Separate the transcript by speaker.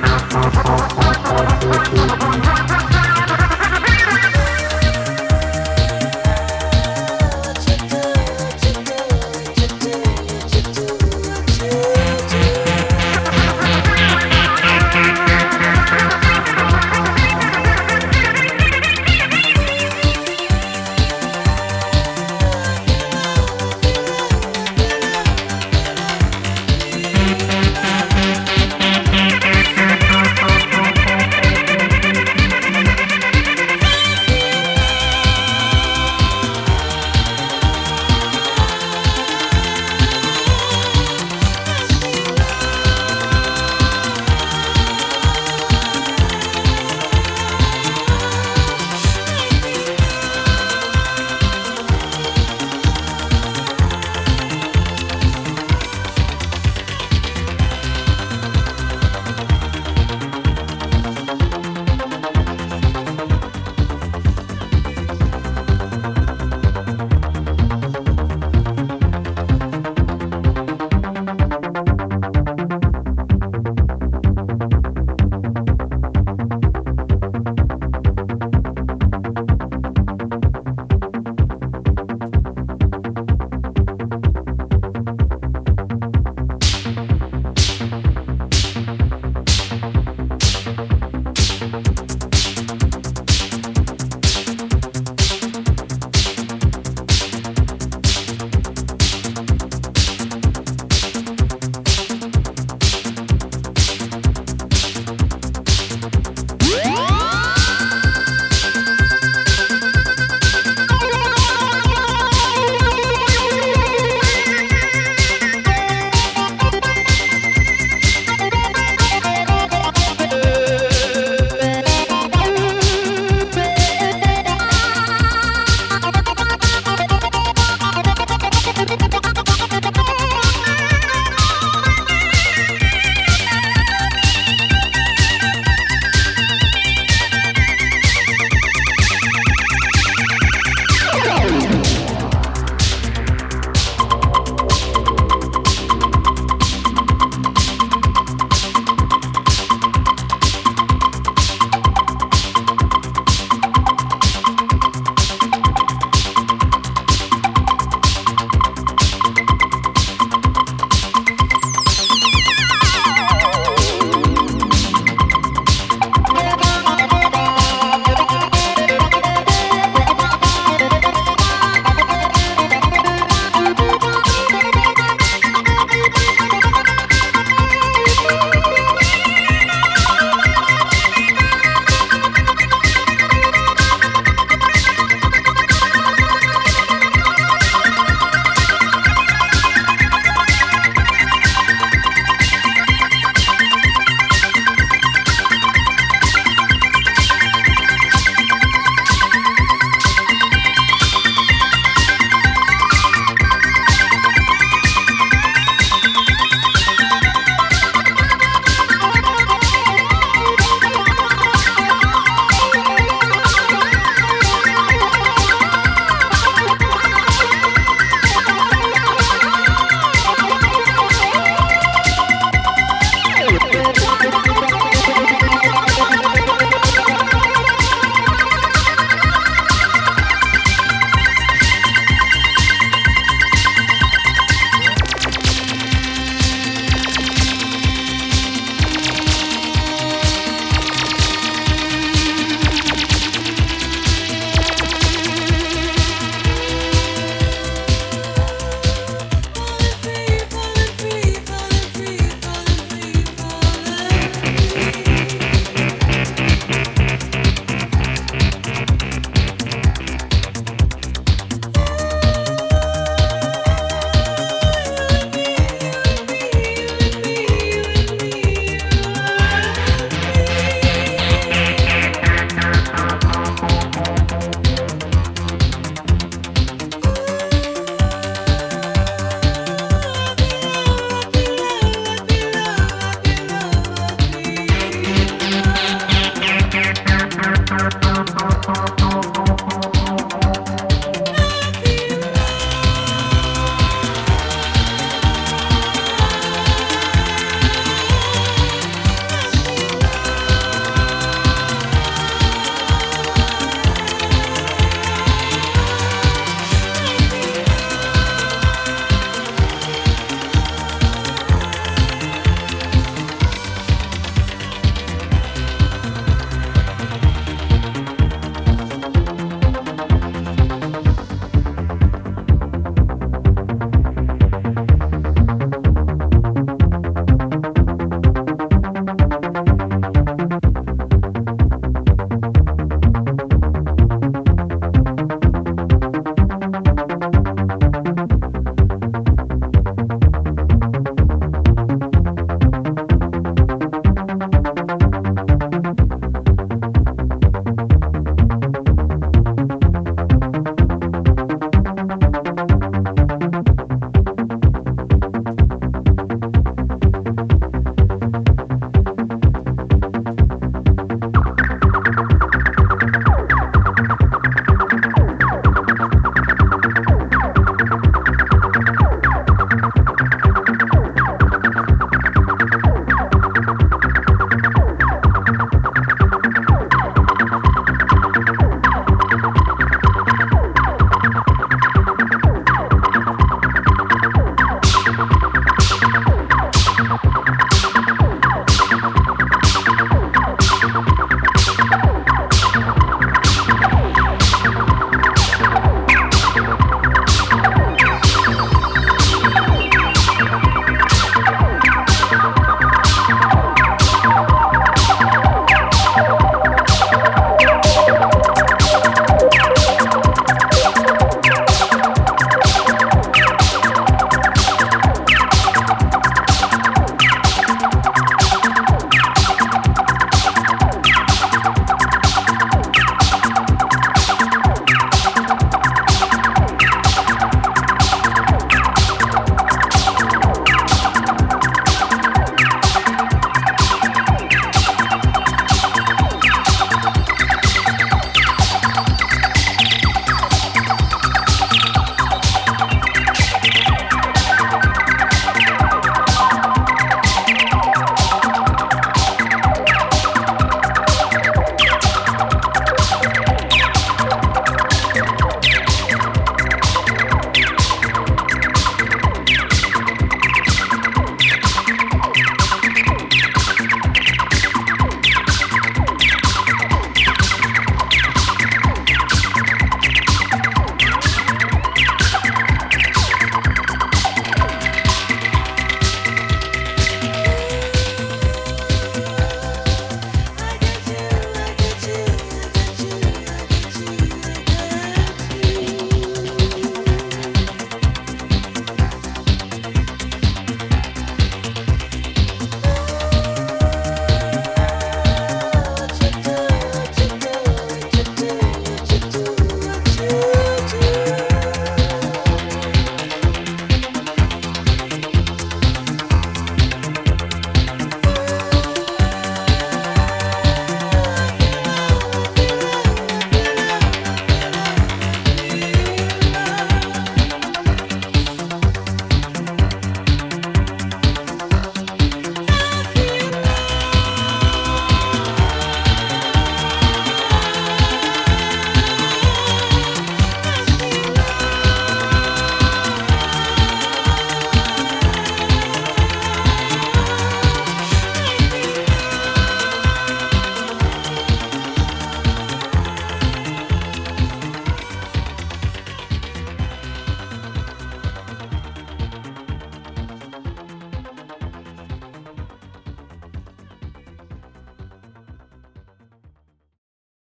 Speaker 1: Oh,